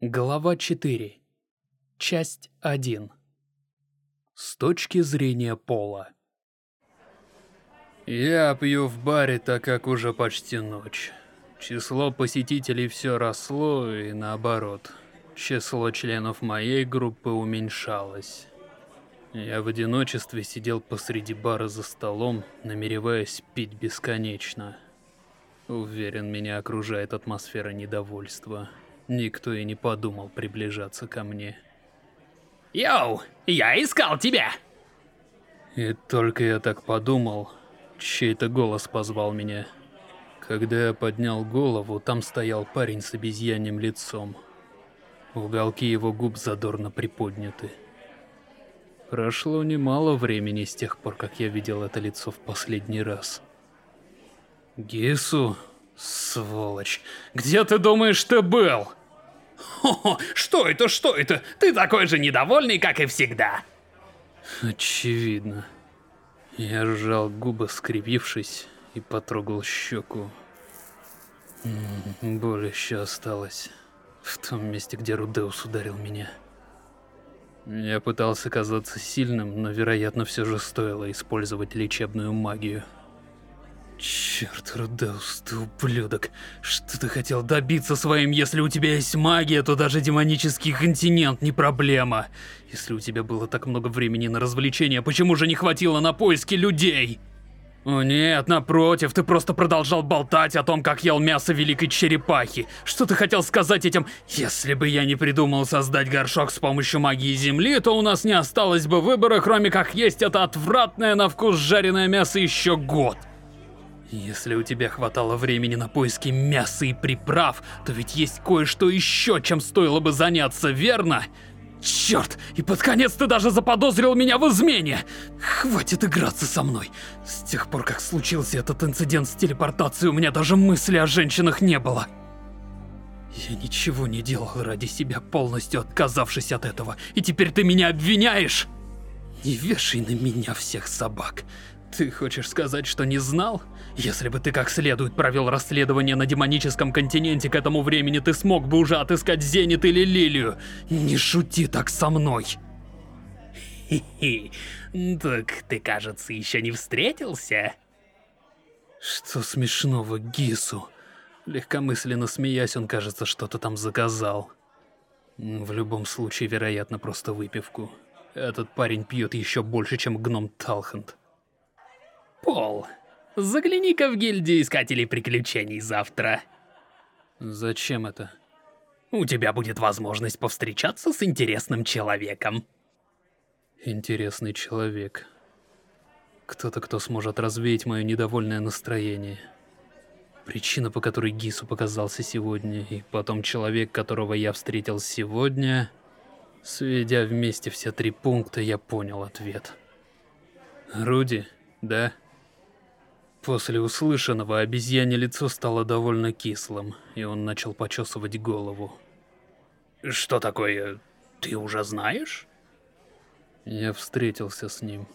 Глава 4. Часть 1. С точки зрения пола. Я пью в баре, так как уже почти ночь. Число посетителей все росло, и наоборот. Число членов моей группы уменьшалось. Я в одиночестве сидел посреди бара за столом, намереваясь пить бесконечно. Уверен, меня окружает атмосфера недовольства. Никто и не подумал приближаться ко мне. Йоу, я искал тебя! И только я так подумал, чей-то голос позвал меня. Когда я поднял голову, там стоял парень с обезьяньим лицом. Уголки его губ задорно приподняты. Прошло немало времени с тех пор, как я видел это лицо в последний раз. Гису, сволочь, где ты думаешь ты был? Хо-хо, что это, что это? Ты такой же недовольный, как и всегда. Очевидно. Я сжал губы, скривившись, и потрогал щеку. Боль еще осталась. В том месте, где Рудеус ударил меня. Я пытался казаться сильным, но, вероятно, все же стоило использовать лечебную магию. Черт, Рудеус, ты ублюдок. Что ты хотел добиться своим, если у тебя есть магия, то даже демонический континент не проблема. Если у тебя было так много времени на развлечения, почему же не хватило на поиски людей? О нет, напротив, ты просто продолжал болтать о том, как ел мясо великой черепахи. Что ты хотел сказать этим? Если бы я не придумал создать горшок с помощью магии земли, то у нас не осталось бы выбора, кроме как есть это отвратное на вкус жареное мясо еще год. Если у тебя хватало времени на поиски мяса и приправ, то ведь есть кое-что еще, чем стоило бы заняться, верно? Черт, и под конец ты даже заподозрил меня в измене! Хватит играться со мной. С тех пор, как случился этот инцидент с телепортацией, у меня даже мысли о женщинах не было. Я ничего не делал ради себя, полностью отказавшись от этого, и теперь ты меня обвиняешь? Не вешай на меня всех собак. Ты хочешь сказать, что не знал? Если бы ты как следует провел расследование на демоническом континенте, к этому времени ты смог бы уже отыскать Зенит или Лилию. Не шути так со мной. Хи-хи, так ты, кажется, еще не встретился? Что смешного Гису? Легкомысленно смеясь, он, кажется, что-то там заказал. В любом случае, вероятно, просто выпивку. Этот парень пьет еще больше, чем гном Талхант. Пол, загляни-ка в гильдию Искателей Приключений завтра. Зачем это? У тебя будет возможность повстречаться с интересным человеком. Интересный человек. Кто-то, кто сможет развеять мое недовольное настроение. Причина, по которой Гису показался сегодня, и потом человек, которого я встретил сегодня... Сведя вместе все три пункта, я понял ответ. Руди, да? После услышанного обезьяне лицо стало довольно кислым, и он начал почесывать голову. Что такое? Ты уже знаешь? Я встретился с ним.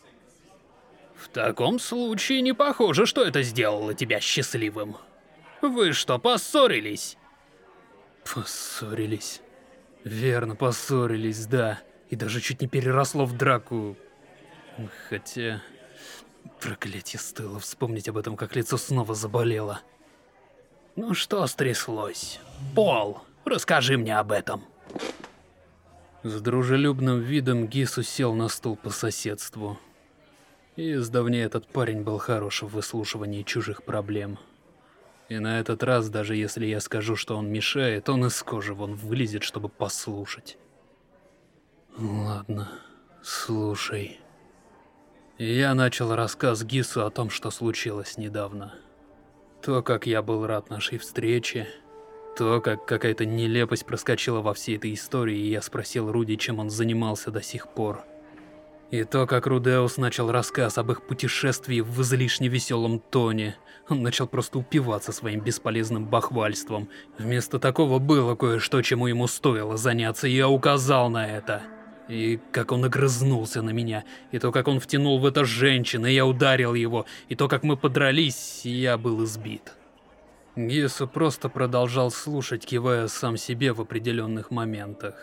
В таком случае не похоже, что это сделало тебя счастливым. Вы что, поссорились? Поссорились. Верно, поссорились, да. И даже чуть не переросло в драку. Хотя... Проклятье, стоило вспомнить об этом, как лицо снова заболело. Ну что стряслось? Пол, расскажи мне об этом. С дружелюбным видом Гису сел на стул по соседству. И издавна этот парень был хорош в выслушивании чужих проблем. И на этот раз, даже если я скажу, что он мешает, он из кожи вон вылезет, чтобы послушать. Ладно, слушай. Я начал рассказ Гису о том, что случилось недавно. То, как я был рад нашей встрече, то, как какая-то нелепость проскочила во всей этой истории, и я спросил Руди, чем он занимался до сих пор. И то, как Рудеус начал рассказ об их путешествии в излишне веселом тоне. Он начал просто упиваться своим бесполезным бахвальством. Вместо такого было кое-что, чему ему стоило заняться, и я указал на это. И как он огрызнулся на меня, и то, как он втянул в это женщину, и я ударил его, и то, как мы подрались, и я был избит. Гису просто продолжал слушать, кивая сам себе в определенных моментах.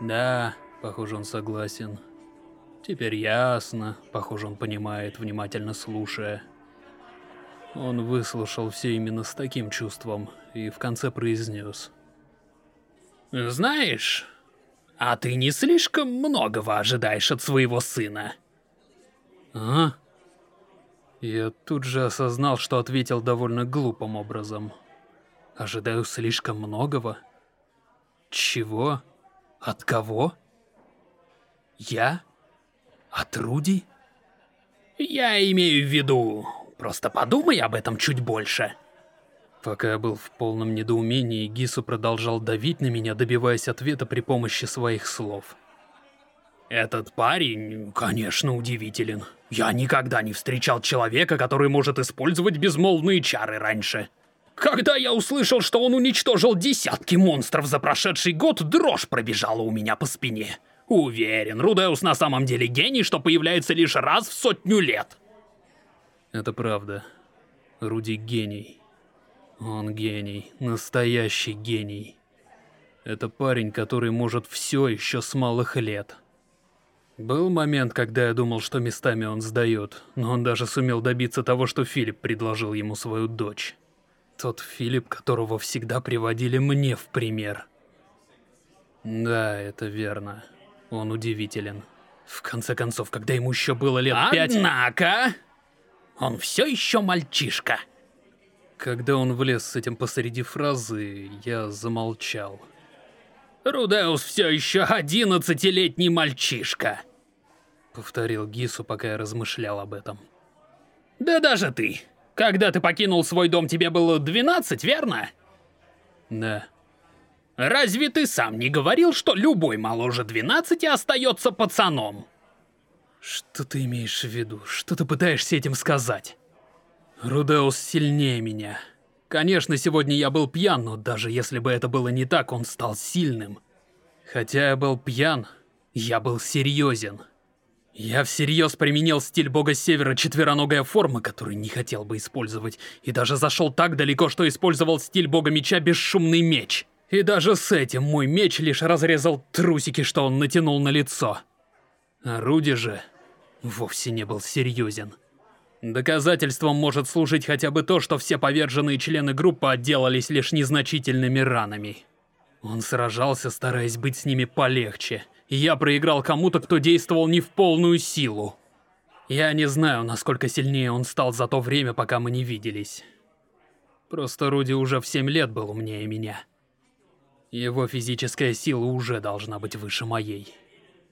Да, похоже, он согласен. Теперь ясно, похоже, он понимает, внимательно слушая. Он выслушал все именно с таким чувством и в конце произнес. «Знаешь, а ты не слишком многого ожидаешь от своего сына?» «А?» Я тут же осознал, что ответил довольно глупым образом. Ожидаю слишком многого? Чего? От кого? Я? От Руди? Я имею в виду, просто подумай об этом чуть больше. Пока я был в полном недоумении, Гису продолжал давить на меня, добиваясь ответа при помощи своих слов. Этот парень, конечно, удивителен. Я никогда не встречал человека, который может использовать безмолвные чары раньше. Когда я услышал, что он уничтожил десятки монстров за прошедший год, дрожь пробежала у меня по спине. Уверен, Рудеус на самом деле гений, что появляется лишь раз в сотню лет. Это правда. Руди гений. Он гений. Настоящий гений. Это парень, который может все еще с малых лет. Был момент, когда я думал, что местами он сдает, но он даже сумел добиться того, что Филипп предложил ему свою дочь. Тот Филипп, которого всегда приводили мне в пример. Да, это верно. Он удивителен. В конце концов, когда ему еще было лет пять... Однако... Он все еще мальчишка. Когда он влез с этим посреди фразы, я замолчал. Рудеус все еще одиннадцатилетний мальчишка. Повторил Гису, пока я размышлял об этом. Да даже ты. Когда ты покинул свой дом, тебе было 12, верно? Да. Разве ты сам не говорил, что любой моложе 12 остается пацаном? Что ты имеешь в виду? Что ты пытаешься этим сказать? Рудеус сильнее меня. Конечно, сегодня я был пьян, но даже если бы это было не так, он стал сильным. Хотя я был пьян, я был серьезен. Я всерьез применил стиль бога севера четвероногая форма, который не хотел бы использовать, и даже зашел так далеко, что использовал стиль бога меча бесшумный меч. И даже с этим мой меч лишь разрезал трусики, что он натянул на лицо. Руди же вовсе не был серьезен. Доказательством может служить хотя бы то, что все поверженные члены группы отделались лишь незначительными ранами. Он сражался, стараясь быть с ними полегче, я проиграл кому-то, кто действовал не в полную силу. Я не знаю, насколько сильнее он стал за то время, пока мы не виделись. Просто Руди уже в 7 лет был умнее меня. Его физическая сила уже должна быть выше моей.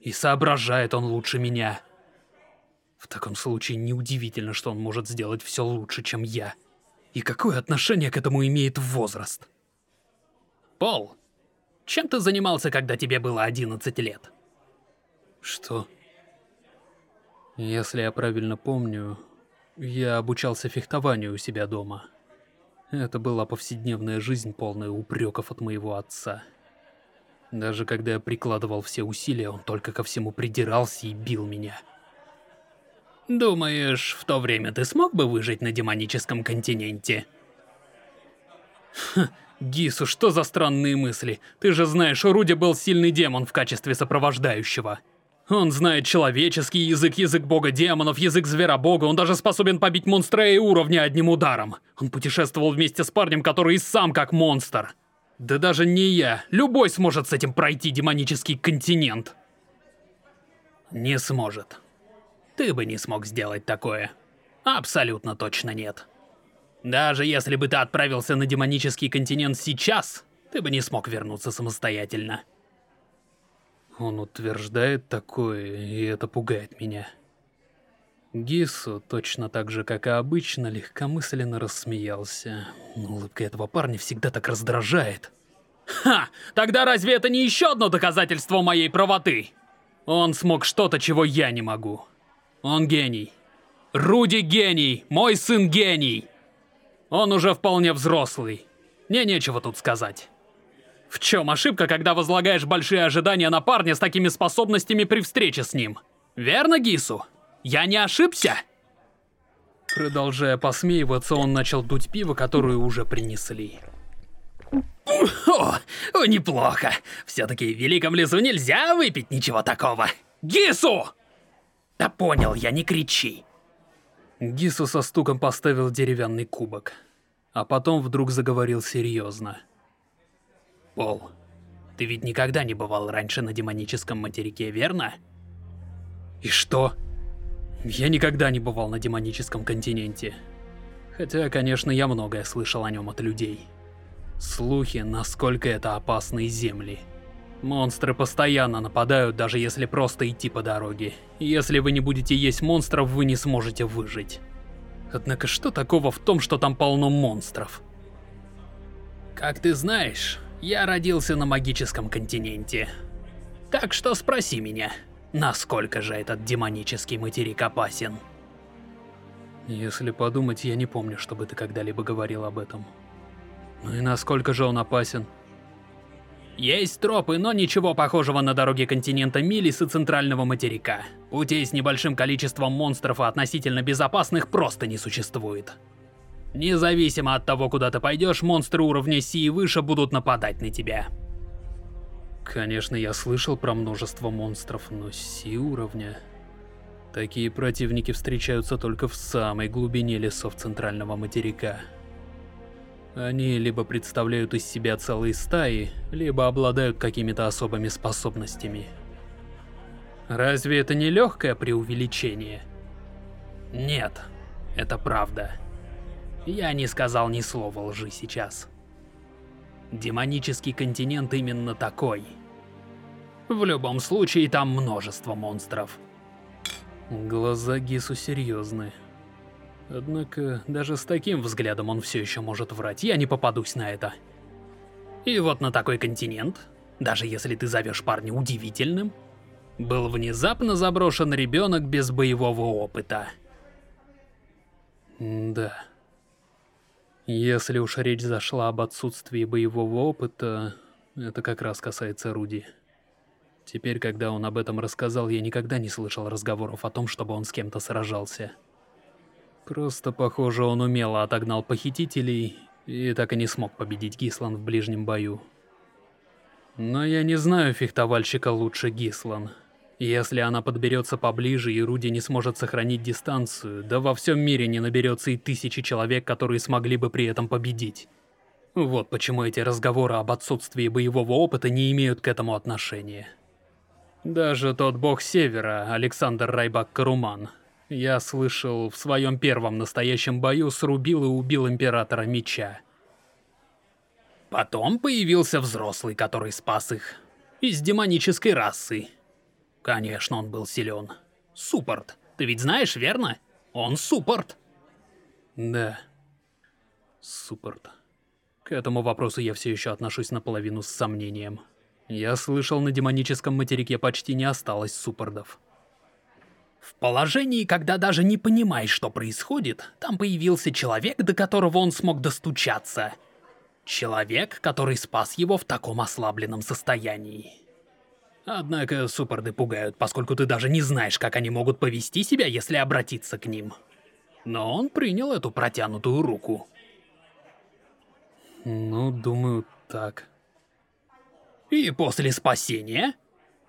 И соображает он лучше меня. В таком случае неудивительно, что он может сделать все лучше, чем я. И какое отношение к этому имеет возраст? Пол, чем ты занимался, когда тебе было 11 лет? Что? Если я правильно помню, я обучался фехтованию у себя дома. Это была повседневная жизнь, полная упреков от моего отца. Даже когда я прикладывал все усилия, он только ко всему придирался и бил меня. Думаешь, в то время ты смог бы выжить на демоническом континенте? Ха, Гису, что за странные мысли? Ты же знаешь, Руди был сильный демон в качестве сопровождающего. Он знает человеческий язык, язык бога демонов, язык зверобога, он даже способен побить монстра и уровня одним ударом. Он путешествовал вместе с парнем, который и сам как монстр. Да даже не я, любой сможет с этим пройти демонический континент. Не сможет. Ты бы не смог сделать такое. Абсолютно точно нет. Даже если бы ты отправился на демонический континент сейчас, ты бы не смог вернуться самостоятельно. Он утверждает такое, и это пугает меня. Гису, точно так же, как и обычно, легкомысленно рассмеялся. Улыбка этого парня всегда так раздражает. Ха! Тогда разве это не еще одно доказательство моей правоты? Он смог что-то, чего я не могу. Он гений. Руди гений, мой сын гений. Он уже вполне взрослый. Мне нечего тут сказать. В чем ошибка, когда возлагаешь большие ожидания на парня с такими способностями при встрече с ним? Верно, Гису? Я не ошибся? Продолжая посмеиваться, он начал дуть пиво, которое уже принесли. О, неплохо. Все-таки в Великом Лесу нельзя выпить ничего такого. Гису! Да понял я, не кричи. Гису со стуком поставил деревянный кубок, а потом вдруг заговорил серьезно. Пол, ты ведь никогда не бывал раньше на демоническом материке, верно? И что? Я никогда не бывал на демоническом континенте. Хотя, конечно, я многое слышал о нем от людей. Слухи, насколько это опасные земли. Монстры постоянно нападают, даже если просто идти по дороге. Если вы не будете есть монстров, вы не сможете выжить. Однако что такого в том, что там полно монстров? Как ты знаешь, я родился на магическом континенте. Так что спроси меня, насколько же этот демонический материк опасен? Если подумать, я не помню, чтобы ты когда-либо говорил об этом. Ну и насколько же он опасен? Есть тропы, но ничего похожего на дороге континента Милис и центрального материка. Путей с небольшим количеством монстров и относительно безопасных просто не существует. Независимо от того, куда ты пойдешь, монстры уровня Си и выше будут нападать на тебя. Конечно, я слышал про множество монстров, но Си уровня... Такие противники встречаются только в самой глубине лесов центрального материка. Они либо представляют из себя целые стаи, либо обладают какими-то особыми способностями. Разве это не легкое преувеличение? Нет, это правда. Я не сказал ни слова лжи сейчас. Демонический континент именно такой. В любом случае, там множество монстров. Глаза Гису серьезные. Однако, даже с таким взглядом он все еще может врать, я не попадусь на это. И вот на такой континент, даже если ты зовешь парня удивительным, был внезапно заброшен ребенок без боевого опыта. да. Если уж речь зашла об отсутствии боевого опыта, это как раз касается Руди. Теперь, когда он об этом рассказал, я никогда не слышал разговоров о том, чтобы он с кем-то сражался. Просто, похоже, он умело отогнал похитителей и так и не смог победить Гислан в ближнем бою. Но я не знаю фехтовальщика лучше Гислан. Если она подберется поближе и Руди не сможет сохранить дистанцию, да во всем мире не наберется и тысячи человек, которые смогли бы при этом победить. Вот почему эти разговоры об отсутствии боевого опыта не имеют к этому отношения. Даже тот бог Севера, Александр Райбак-Каруман, я слышал, в своем первом настоящем бою срубил и убил Императора Меча. Потом появился взрослый, который спас их. Из демонической расы. Конечно, он был силен. Суппорт. Ты ведь знаешь, верно? Он суппорт. Да. Суппорт. К этому вопросу я все еще отношусь наполовину с сомнением. Я слышал, на демоническом материке почти не осталось суппордов. В положении, когда даже не понимаешь, что происходит, там появился человек, до которого он смог достучаться. Человек, который спас его в таком ослабленном состоянии. Однако суппорды пугают, поскольку ты даже не знаешь, как они могут повести себя, если обратиться к ним. Но он принял эту протянутую руку. Ну, думаю, так. И после спасения,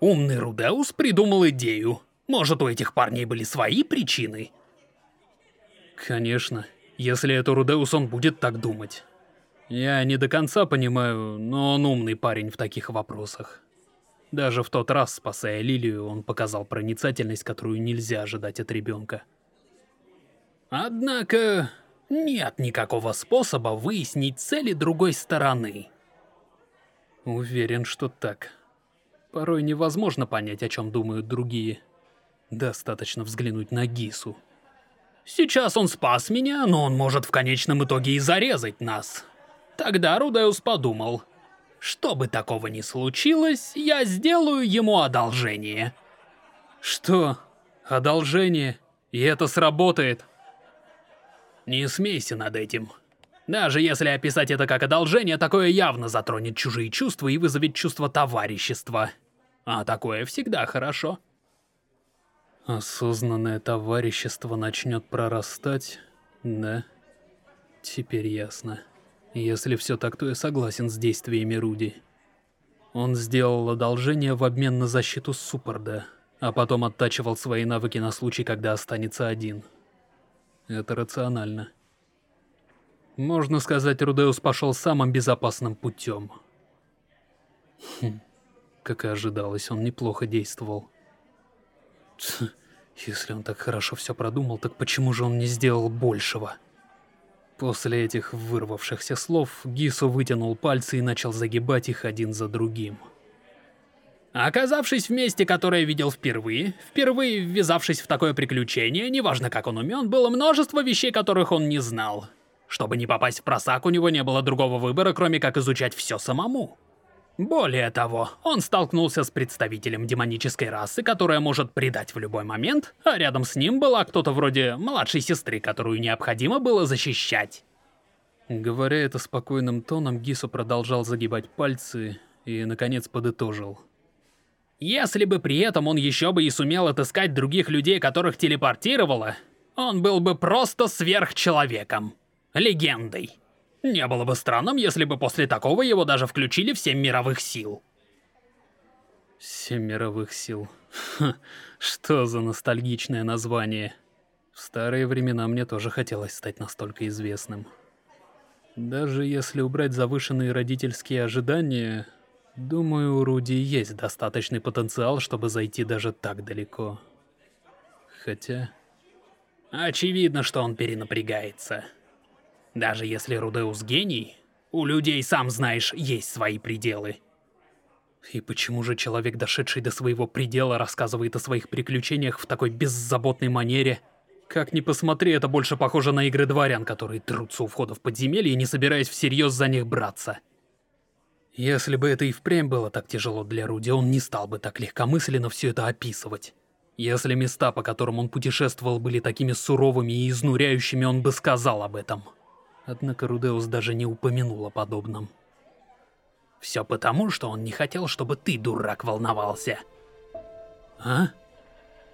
умный Рудеус придумал идею — может, у этих парней были свои причины? Конечно. Если это Рудеус, он будет так думать. Я не до конца понимаю, но он умный парень в таких вопросах. Даже в тот раз, спасая Лилию, он показал проницательность, которую нельзя ожидать от ребенка. Однако, нет никакого способа выяснить цели другой стороны. Уверен, что так. Порой невозможно понять, о чем думают другие. Достаточно взглянуть на Гису. Сейчас он спас меня, но он может в конечном итоге и зарезать нас. Тогда Рудеус подумал, что бы такого ни случилось, я сделаю ему одолжение. Что? Одолжение? И это сработает? Не смейся над этим. Даже если описать это как одолжение, такое явно затронет чужие чувства и вызовет чувство товарищества. А такое всегда хорошо. Осознанное товарищество начнет прорастать, да? Теперь ясно. Если все так, то я согласен с действиями Руди. Он сделал одолжение в обмен на защиту Суппорда, а потом оттачивал свои навыки на случай, когда останется один. Это рационально. Можно сказать, Рудеус пошел самым безопасным путем. Хм, как и ожидалось, он неплохо действовал. Если он так хорошо все продумал, так почему же он не сделал большего? После этих вырвавшихся слов, Гису вытянул пальцы и начал загибать их один за другим. Оказавшись в месте, которое видел впервые, впервые ввязавшись в такое приключение, неважно как он умен, было множество вещей, которых он не знал. Чтобы не попасть в просак, у него не было другого выбора, кроме как изучать все самому. Более того, он столкнулся с представителем демонической расы, которая может предать в любой момент, а рядом с ним была кто-то вроде младшей сестры, которую необходимо было защищать. Говоря это спокойным тоном, Гису продолжал загибать пальцы и, наконец, подытожил. Если бы при этом он еще бы и сумел отыскать других людей, которых телепортировало, он был бы просто сверхчеловеком. Легендой. Не было бы странным, если бы после такого его даже включили в Семь Мировых Сил. Семь Мировых Сил. Ха, что за ностальгичное название. В старые времена мне тоже хотелось стать настолько известным. Даже если убрать завышенные родительские ожидания, Думаю, у Руди есть достаточный потенциал, чтобы зайти даже так далеко. Хотя... Очевидно, что он перенапрягается. Даже если Рудеус гений, у людей, сам знаешь, есть свои пределы. И почему же человек, дошедший до своего предела, рассказывает о своих приключениях в такой беззаботной манере? Как ни посмотри, это больше похоже на игры дворян, которые трутся у входа в подземелье, не собираясь всерьез за них браться. Если бы это и впрямь было так тяжело для Руди, он не стал бы так легкомысленно все это описывать. Если места, по которым он путешествовал, были такими суровыми и изнуряющими, он бы сказал об этом. Однако Рудеус даже не упомянул о подобном. Все потому, что он не хотел, чтобы ты, дурак, волновался. А?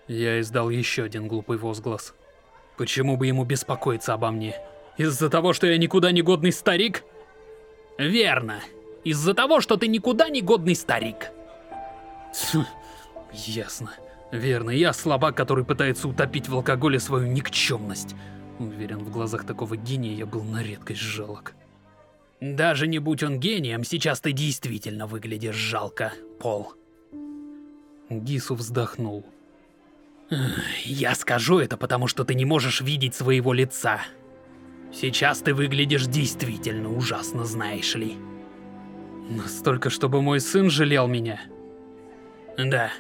Я издал еще один глупый возглас. Почему бы ему беспокоиться обо мне? Из-за того, что я никуда не годный старик? Верно. Из-за того, что ты никуда не годный старик. Ясно. Верно, я слабак, который пытается утопить в алкоголе свою никчемность. Уверен, в глазах такого гения я был на редкость жалок. Даже не будь он гением, сейчас ты действительно выглядишь жалко, Пол. Гису вздохнул. Я скажу это, потому что ты не можешь видеть своего лица. Сейчас ты выглядишь действительно ужасно, знаешь ли. Настолько, чтобы мой сын жалел меня? Да.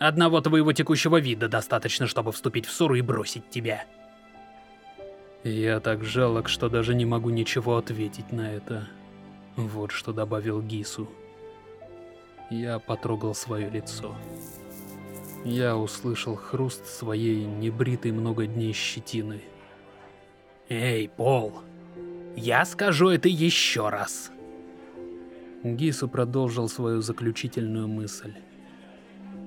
Одного твоего текущего вида достаточно, чтобы вступить в ссору и бросить тебя. Я так жалок, что даже не могу ничего ответить на это. Вот что добавил Гису. Я потрогал свое лицо. Я услышал хруст своей небритой много дней щетины. Эй, Пол, я скажу это еще раз. Гису продолжил свою заключительную мысль.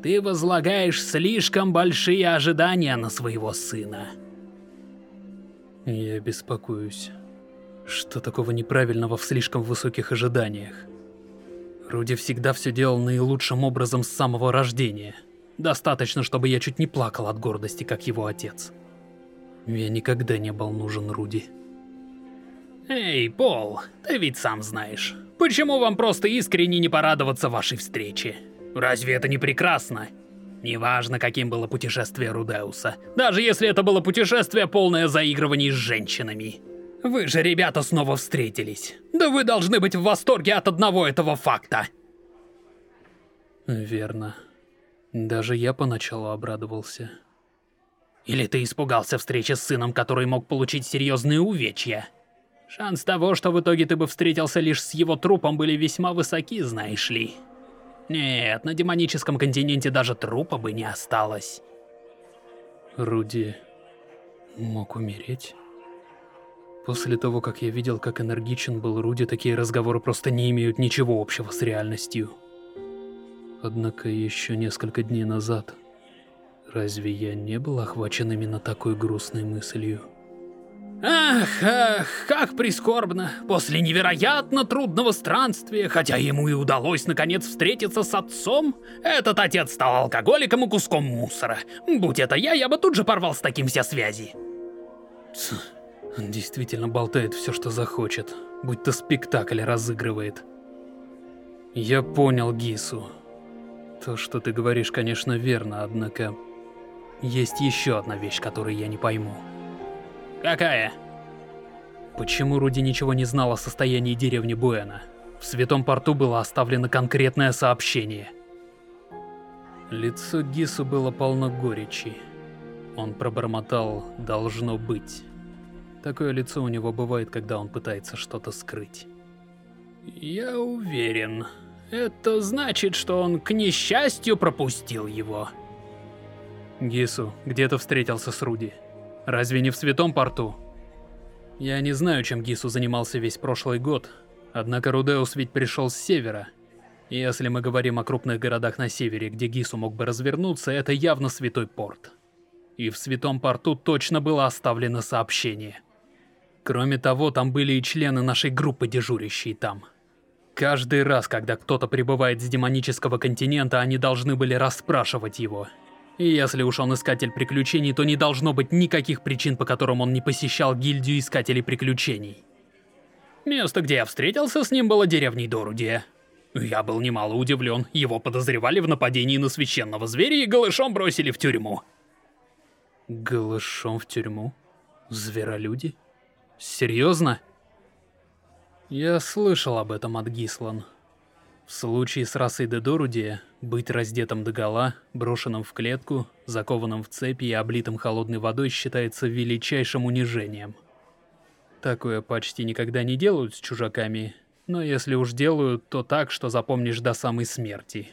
«Ты возлагаешь слишком большие ожидания на своего сына». Я беспокоюсь. Что такого неправильного в слишком высоких ожиданиях? Руди всегда все делал наилучшим образом с самого рождения. Достаточно, чтобы я чуть не плакал от гордости, как его отец. Я никогда не был нужен Руди. Эй, Пол, ты ведь сам знаешь. Почему вам просто искренне не порадоваться вашей встрече? Разве это не прекрасно? Неважно, каким было путешествие Рудеуса. Даже если это было путешествие, полное заигрываний с женщинами. Вы же, ребята, снова встретились. Да вы должны быть в восторге от одного этого факта. Верно. Даже я поначалу обрадовался. Или ты испугался встречи с сыном, который мог получить серьезные увечья? Шанс того, что в итоге ты бы встретился лишь с его трупом, были весьма высоки, знаешь ли. Нет, на демоническом континенте даже трупа бы не осталось. Руди мог умереть? После того, как я видел, как энергичен был Руди, такие разговоры просто не имеют ничего общего с реальностью. Однако еще несколько дней назад Разве я не был охвачен именно такой грустной мыслью? Ах, ах, как прискорбно. После невероятно трудного странствия, хотя ему и удалось наконец встретиться с отцом, этот отец стал алкоголиком и куском мусора. Будь это я, я бы тут же порвал с таким все связи. Он действительно болтает все, что захочет, будь то спектакль разыгрывает. Я понял Гису. То, что ты говоришь, конечно, верно, однако... Есть еще одна вещь, которую я не пойму. Какая? Почему Руди ничего не знал о состоянии деревни Буэна? В Святом Порту было оставлено конкретное сообщение. Лицо Гису было полно горечи. Он пробормотал «должно быть». Такое лицо у него бывает, когда он пытается что-то скрыть. Я уверен. Это значит, что он, к несчастью, пропустил его. Гису, где ты встретился с Руди? Разве не в Святом Порту? Я не знаю, чем Гису занимался весь прошлый год, однако Рудеус ведь пришел с севера. И если мы говорим о крупных городах на севере, где Гису мог бы развернуться, это явно Святой Порт. И в Святом Порту точно было оставлено сообщение. Кроме того, там были и члены нашей группы, дежурящие там. Каждый раз, когда кто-то прибывает с демонического континента, они должны были расспрашивать его, если уж он искатель приключений, то не должно быть никаких причин, по которым он не посещал гильдию искателей приключений. Место, где я встретился с ним, было деревней Дорудия. Я был немало удивлен. Его подозревали в нападении на священного зверя и голышом бросили в тюрьму. Голышом в тюрьму? Зверолюди? Серьезно? Я слышал об этом от Гислан. В случае с расой Дедорудия, быть раздетым догола, брошенным в клетку, закованным в цепи и облитым холодной водой считается величайшим унижением. Такое почти никогда не делают с чужаками, но если уж делают, то так, что запомнишь до самой смерти.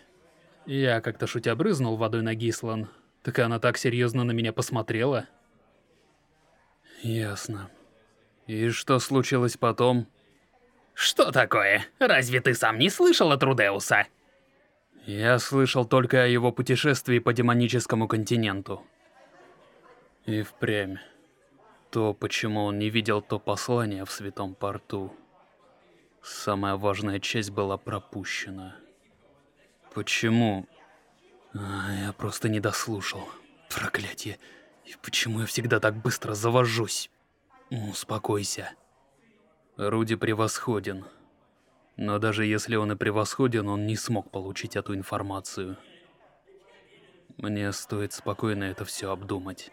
Я как-то шутя брызнул водой на Гислан, так она так серьезно на меня посмотрела. Ясно. И что случилось потом? Что такое? Разве ты сам не слышал от Рудеуса? Я слышал только о его путешествии по демоническому континенту. И впрямь. То, почему он не видел то послание в Святом Порту. Самая важная часть была пропущена. Почему? А, я просто не дослушал. Проклятие. И почему я всегда так быстро завожусь? Успокойся. Руди превосходен. Но даже если он и превосходен, он не смог получить эту информацию. Мне стоит спокойно это все обдумать.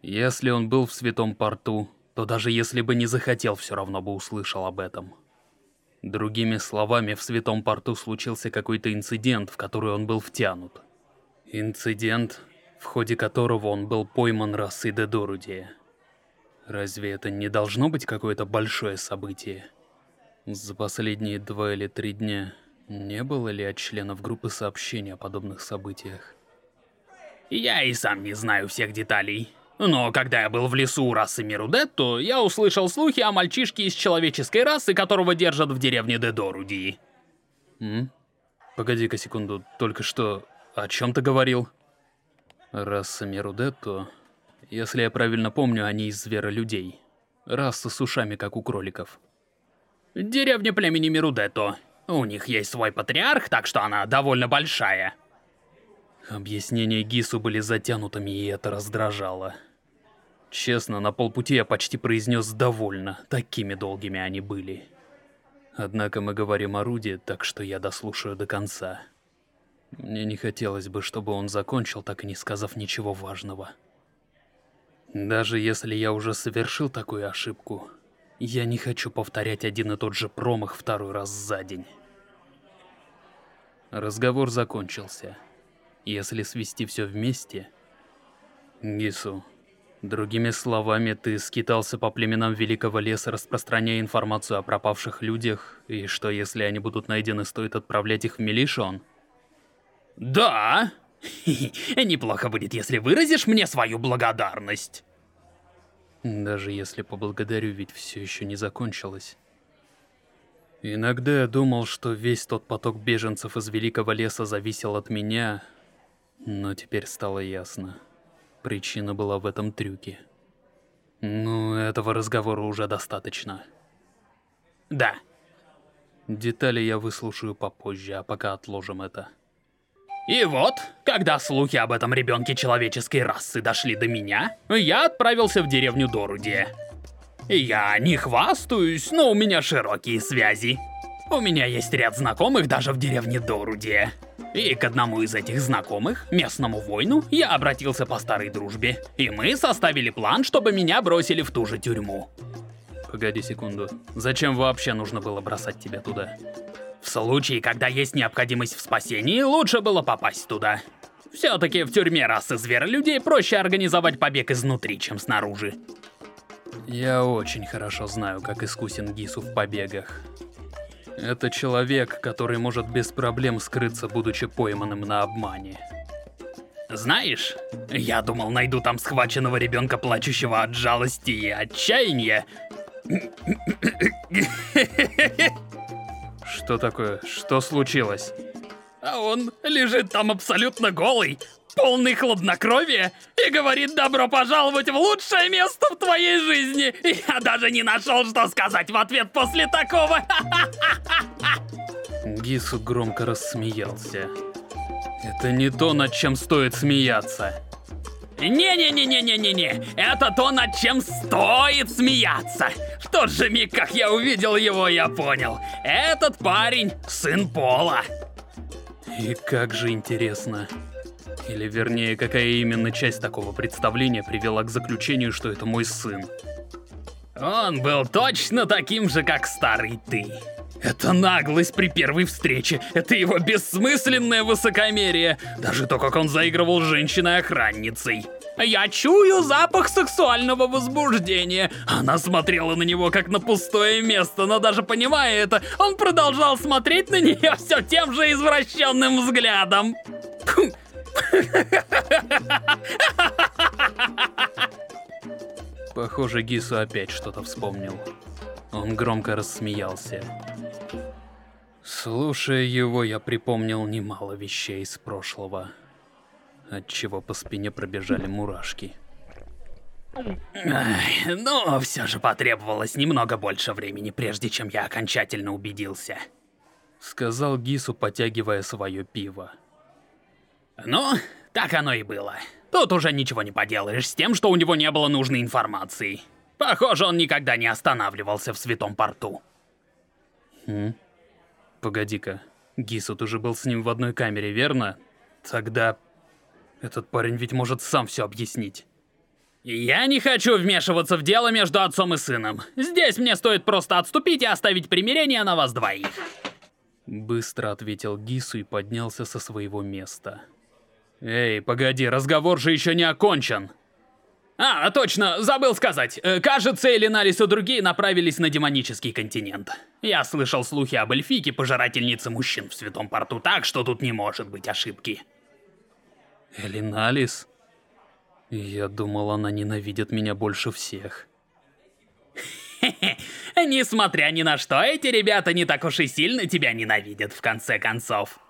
Если он был в Святом Порту, то даже если бы не захотел, все равно бы услышал об этом. Другими словами, в Святом Порту случился какой-то инцидент, в который он был втянут. Инцидент, в ходе которого он был пойман расой Дедорудия. Разве это не должно быть какое-то большое событие? За последние два или три дня не было ли от членов группы сообщений о подобных событиях? Я и сам не знаю всех деталей. Но когда я был в лесу у расы Мирудетто, я услышал слухи о мальчишке из человеческой расы, которого держат в деревне Дедорудии. М? Погоди-ка секунду, только что... О чем ты говорил? Раса Мирудетто если я правильно помню, они из зверолюдей. Раса с ушами, как у кроликов. Деревня племени Мирудето. У них есть свой патриарх, так что она довольно большая. Объяснения Гису были затянутыми, и это раздражало. Честно, на полпути я почти произнес «довольно», такими долгими они были. Однако мы говорим о Руде, так что я дослушаю до конца. Мне не хотелось бы, чтобы он закончил, так и не сказав ничего важного. Даже если я уже совершил такую ошибку, я не хочу повторять один и тот же промах второй раз за день. Разговор закончился. Если свести все вместе... Гису, другими словами, ты скитался по племенам Великого Леса, распространяя информацию о пропавших людях, и что если они будут найдены, стоит отправлять их в Милишон? Да! Неплохо будет, если выразишь мне свою благодарность. Даже если поблагодарю, ведь все еще не закончилось. Иногда я думал, что весь тот поток беженцев из Великого Леса зависел от меня, Но теперь стало ясно. Причина была в этом трюке. Ну, этого разговора уже достаточно. Да. Детали я выслушаю попозже, а пока отложим это. И вот, когда слухи об этом ребенке человеческой расы дошли до меня, я отправился в деревню Дорудия. Я не хвастаюсь, но у меня широкие связи. У меня есть ряд знакомых даже в деревне Дорудия. И к одному из этих знакомых, местному воину, я обратился по старой дружбе. И мы составили план, чтобы меня бросили в ту же тюрьму. Погоди секунду. Зачем вообще нужно было бросать тебя туда? В случае, когда есть необходимость в спасении, лучше было попасть туда. Все-таки в тюрьме расы зверолюдей проще организовать побег изнутри, чем снаружи. Я очень хорошо знаю, как искусен Гису в побегах. Это человек, который может без проблем скрыться, будучи пойманным на обмане. Знаешь, я думал, найду там схваченного ребенка, плачущего от жалости и отчаяния. Что такое? Что случилось? А он лежит там абсолютно голый, полный хладнокровия и говорит «Добро пожаловать в лучшее место в твоей жизни!» Я даже не нашел, что сказать в ответ после такого. Гису громко рассмеялся. Это не то, над чем стоит смеяться. Не-не-не-не-не-не-не, это то, над чем стоит смеяться. В тот же миг, как я увидел его, я понял. Этот парень — сын Пола. И как же интересно. Или вернее, какая именно часть такого представления привела к заключению, что это мой сын? Он был точно таким же, как старый ты. Это наглость при первой встрече, это его бессмысленное высокомерие, даже то, как он заигрывал с женщиной-охранницей. Я чую запах сексуального возбуждения. Она смотрела на него как на пустое место, но даже понимая это, он продолжал смотреть на нее все тем же извращенным взглядом. Похоже, Гису опять что-то вспомнил. Он громко рассмеялся. Слушая его, я припомнил немало вещей из прошлого, отчего по спине пробежали мурашки. Но все же потребовалось немного больше времени, прежде чем я окончательно убедился. Сказал Гису, потягивая свое пиво. Ну, так оно и было. Тут уже ничего не поделаешь с тем, что у него не было нужной информации. Похоже, он никогда не останавливался в Святом Порту. Хм? Погоди-ка, Гисут уже был с ним в одной камере, верно? Тогда... Этот парень ведь может сам все объяснить. Я не хочу вмешиваться в дело между отцом и сыном. Здесь мне стоит просто отступить и оставить примирение на вас двоих. Быстро ответил Гису и поднялся со своего места. Эй, погоди, разговор же еще не окончен. А, точно, забыл сказать. Э, кажется, Элиналис и другие направились на демонический континент. Я слышал слухи об эльфике, пожирательнице мужчин в Святом Порту, так что тут не может быть ошибки. Элиналис? Я думал, она ненавидит меня больше всех. Несмотря ни на что, эти ребята не так уж и сильно тебя ненавидят, в конце концов.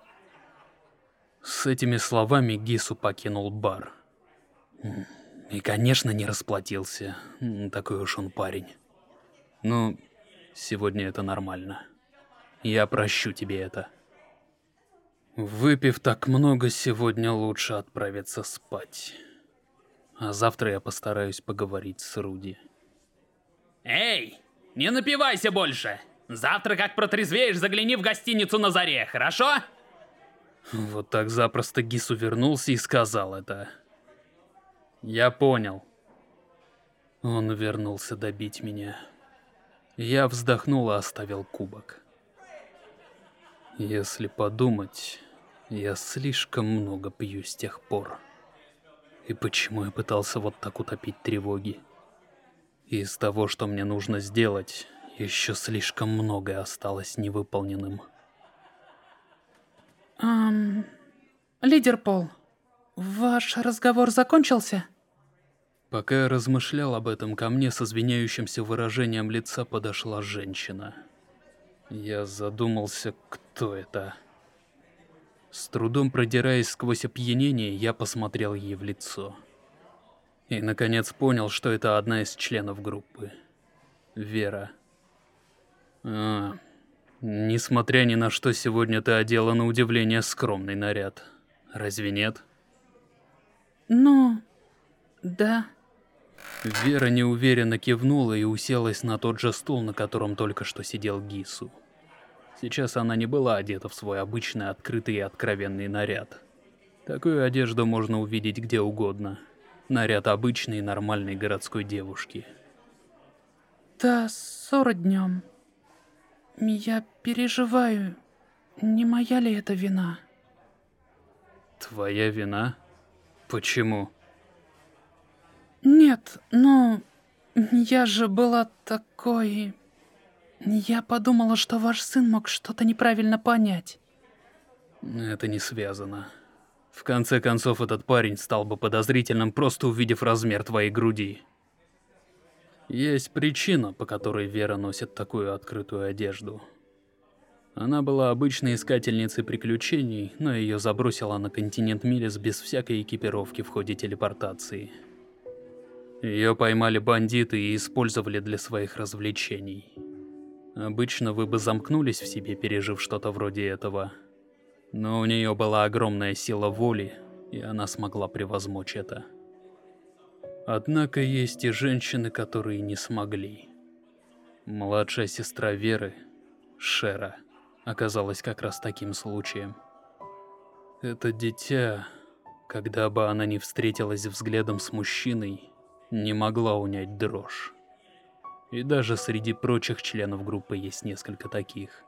С этими словами Гису покинул бар. И, конечно, не расплатился. Такой уж он парень. Ну, сегодня это нормально. Я прощу тебе это. Выпив так много, сегодня лучше отправиться спать. А завтра я постараюсь поговорить с Руди. Эй, не напивайся больше. Завтра, как протрезвеешь, загляни в гостиницу на заре, хорошо? Вот так запросто Гису вернулся и сказал это. Я понял. Он вернулся добить меня. Я вздохнул и оставил кубок. Если подумать, я слишком много пью с тех пор. И почему я пытался вот так утопить тревоги? Из того, что мне нужно сделать, еще слишком многое осталось невыполненным. Эм... Лидер Пол, ваш разговор закончился? Пока я размышлял об этом, ко мне с извиняющимся выражением лица подошла женщина. Я задумался, кто это. С трудом продираясь сквозь опьянение, я посмотрел ей в лицо. И, наконец, понял, что это одна из членов группы. Вера. А, несмотря ни на что, сегодня ты одела на удивление скромный наряд. Разве нет? Ну, да. Вера неуверенно кивнула и уселась на тот же стул, на котором только что сидел Гису. Сейчас она не была одета в свой обычный открытый и откровенный наряд. Такую одежду можно увидеть где угодно. Наряд обычной нормальной городской девушки. Да, ссора днем. Я переживаю, не моя ли это вина? Твоя вина? Почему? Нет, ну, я же была такой... Я подумала, что ваш сын мог что-то неправильно понять. Это не связано. В конце концов, этот парень стал бы подозрительным, просто увидев размер твоей груди. Есть причина, по которой Вера носит такую открытую одежду. Она была обычной искательницей приключений, но ее забросило на континент Милис без всякой экипировки в ходе телепортации. Ее поймали бандиты и использовали для своих развлечений. Обычно вы бы замкнулись в себе, пережив что-то вроде этого. Но у нее была огромная сила воли, и она смогла превозмочь это. Однако есть и женщины, которые не смогли. Младшая сестра Веры, Шера, оказалась как раз таким случаем. Это дитя, когда бы она не встретилась взглядом с мужчиной, не могла унять дрожь. И даже среди прочих членов группы есть несколько таких.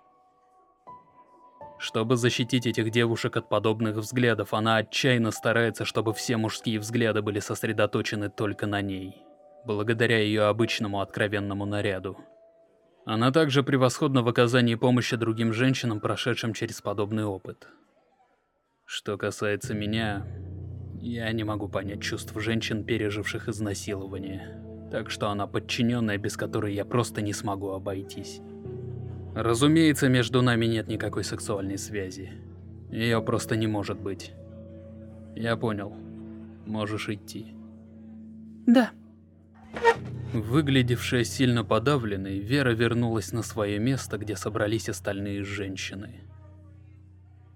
Чтобы защитить этих девушек от подобных взглядов, она отчаянно старается, чтобы все мужские взгляды были сосредоточены только на ней, благодаря ее обычному откровенному наряду. Она также превосходна в оказании помощи другим женщинам, прошедшим через подобный опыт. Что касается меня, я не могу понять чувств женщин, переживших изнасилование. Так что она подчиненная, без которой я просто не смогу обойтись. Разумеется, между нами нет никакой сексуальной связи. Ее просто не может быть. Я понял. Можешь идти. Да. Выглядевшая сильно подавленной, Вера вернулась на свое место, где собрались остальные женщины.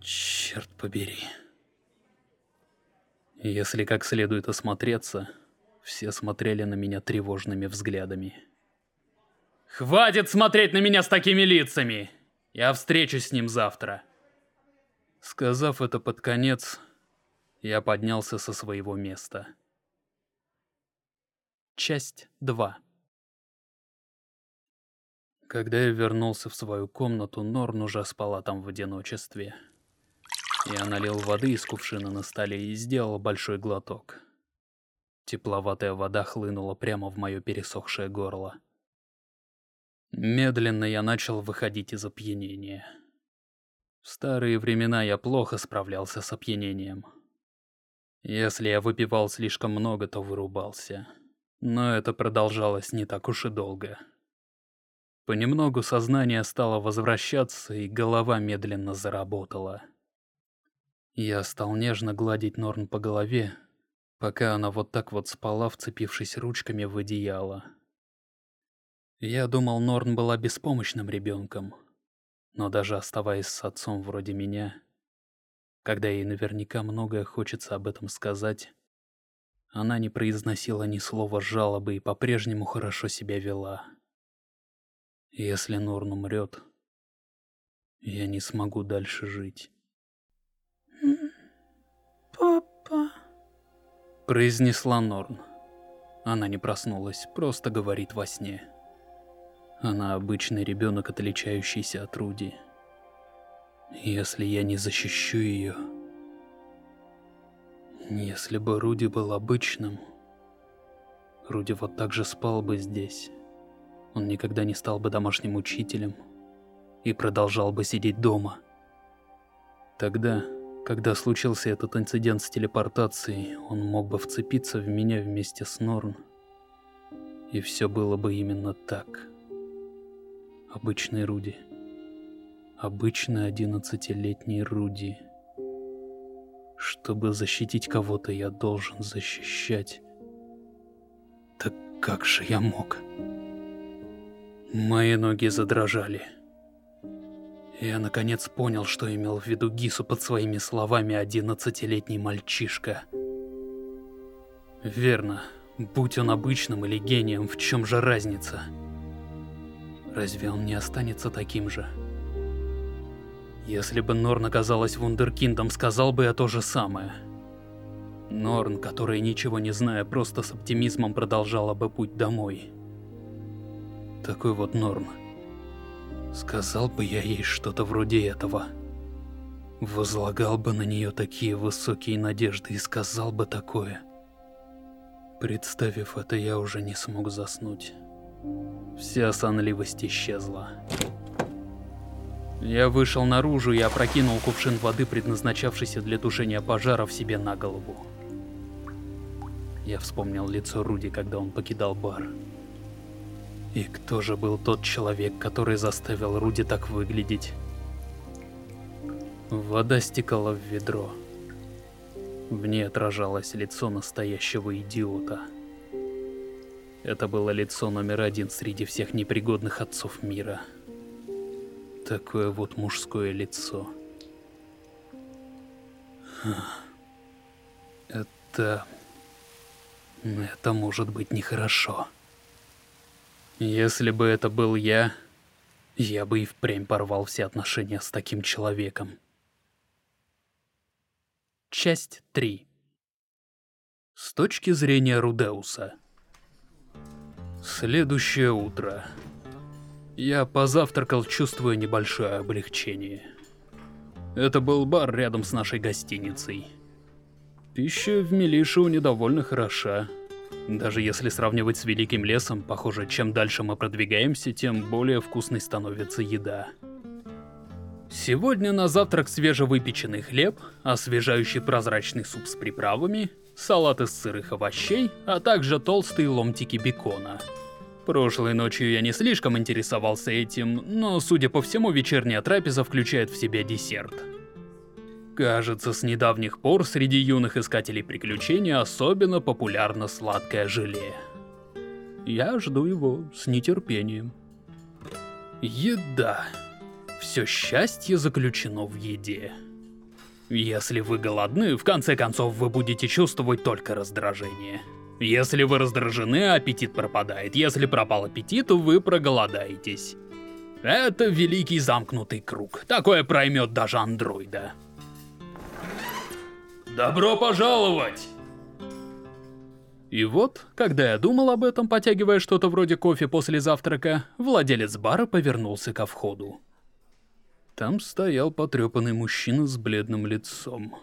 Черт побери. Если как следует осмотреться, все смотрели на меня тревожными взглядами. «Хватит смотреть на меня с такими лицами! Я встречусь с ним завтра!» Сказав это под конец, я поднялся со своего места. Часть 2 Когда я вернулся в свою комнату, Норн уже спала там в одиночестве. Я налил воды из кувшина на столе и сделал большой глоток. Тепловатая вода хлынула прямо в мое пересохшее горло. Медленно я начал выходить из опьянения. В старые времена я плохо справлялся с опьянением. Если я выпивал слишком много, то вырубался. Но это продолжалось не так уж и долго. Понемногу сознание стало возвращаться, и голова медленно заработала. Я стал нежно гладить Норн по голове, пока она вот так вот спала, вцепившись ручками в одеяло. Я думал, Норн была беспомощным ребенком, но даже оставаясь с отцом вроде меня, когда ей наверняка многое хочется об этом сказать, она не произносила ни слова жалобы и по-прежнему хорошо себя вела. Если Норн умрет, я не смогу дальше жить. Папа... Произнесла Норн. Она не проснулась, просто говорит во сне. Она обычный ребенок, отличающийся от Руди. Если я не защищу ее... Если бы Руди был обычным, Руди вот так же спал бы здесь. Он никогда не стал бы домашним учителем и продолжал бы сидеть дома. Тогда, когда случился этот инцидент с телепортацией, он мог бы вцепиться в меня вместе с Норн. И все было бы именно так. Обычный Руди. Обычный одиннадцатилетний Руди. Чтобы защитить кого-то, я должен защищать. Так как же я мог? Мои ноги задрожали. Я наконец понял, что имел в виду Гису под своими словами одиннадцатилетний мальчишка. Верно. Будь он обычным или гением, в чем же разница? Разве он не останется таким же? Если бы Норн оказалась вундеркиндом, сказал бы я то же самое. Норн, которая ничего не зная, просто с оптимизмом продолжала бы путь домой. Такой вот Норн. Сказал бы я ей что-то вроде этого. Возлагал бы на нее такие высокие надежды и сказал бы такое. Представив это, я уже не смог заснуть. Вся сонливость исчезла. Я вышел наружу и опрокинул кувшин воды, предназначавшийся для тушения пожара, в себе на голову. Я вспомнил лицо Руди, когда он покидал бар. И кто же был тот человек, который заставил Руди так выглядеть? Вода стекала в ведро. В ней отражалось лицо настоящего идиота. Это было лицо номер один среди всех непригодных отцов мира. Такое вот мужское лицо. Это... Это может быть нехорошо. Если бы это был я, я бы и впрямь порвал все отношения с таким человеком. Часть 3 С точки зрения Рудеуса Следующее утро. Я позавтракал, чувствуя небольшое облегчение. Это был бар рядом с нашей гостиницей. Пища в Милишиу недовольно хороша. Даже если сравнивать с Великим Лесом, похоже, чем дальше мы продвигаемся, тем более вкусной становится еда. Сегодня на завтрак свежевыпеченный хлеб, освежающий прозрачный суп с приправами, салат из сырых овощей, а также толстые ломтики бекона. Прошлой ночью я не слишком интересовался этим, но, судя по всему, вечерняя трапеза включает в себя десерт. Кажется, с недавних пор среди юных искателей приключений особенно популярно сладкое желе. Я жду его с нетерпением. Еда. Все счастье заключено в еде. Если вы голодны, в конце концов вы будете чувствовать только раздражение. Если вы раздражены, аппетит пропадает. Если пропал аппетит, вы проголодаетесь. Это великий замкнутый круг. Такое проймет даже андроида. Добро пожаловать! И вот, когда я думал об этом, потягивая что-то вроде кофе после завтрака, владелец бара повернулся ко входу. Там стоял потрепанный мужчина с бледным лицом.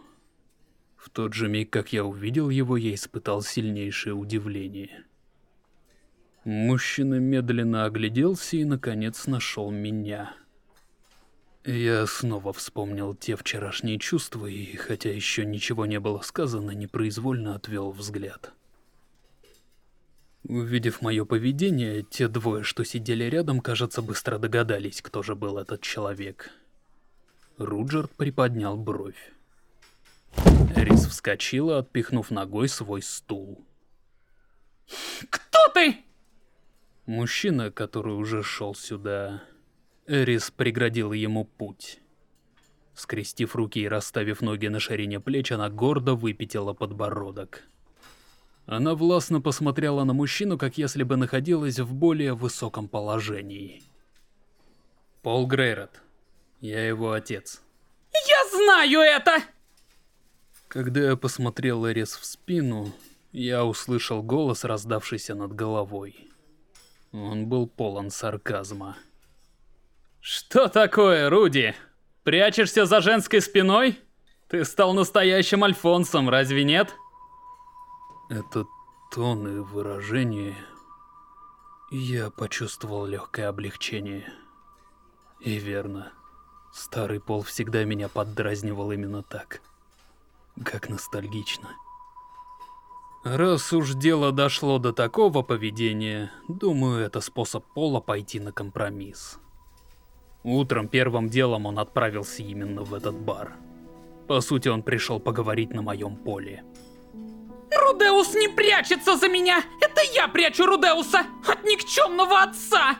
В тот же миг, как я увидел его, я испытал сильнейшее удивление. Мужчина медленно огляделся и, наконец, нашел меня. Я снова вспомнил те вчерашние чувства, и, хотя еще ничего не было сказано, непроизвольно отвел взгляд. Увидев мое поведение, те двое, что сидели рядом, кажется, быстро догадались, кто же был этот человек. Руджерт приподнял бровь. Рис вскочила, отпихнув ногой свой стул. «Кто ты?» Мужчина, который уже шел сюда... Эрис преградила ему путь. Скрестив руки и расставив ноги на ширине плеч, она гордо выпятила подбородок. Она властно посмотрела на мужчину, как если бы находилась в более высоком положении. Пол Грейрот. Я его отец. Я знаю это! Когда я посмотрел Эрис в спину, я услышал голос, раздавшийся над головой. Он был полон сарказма. Что такое, Руди? Прячешься за женской спиной? Ты стал настоящим Альфонсом, разве нет? Это тон и выражение... Я почувствовал легкое облегчение. И верно. Старый пол всегда меня поддразнивал именно так. Как ностальгично. Раз уж дело дошло до такого поведения, думаю, это способ Пола пойти на компромисс. Утром первым делом он отправился именно в этот бар. По сути, он пришел поговорить на моем поле. Рудеус не прячется за меня! Это я прячу Рудеуса от никчемного отца!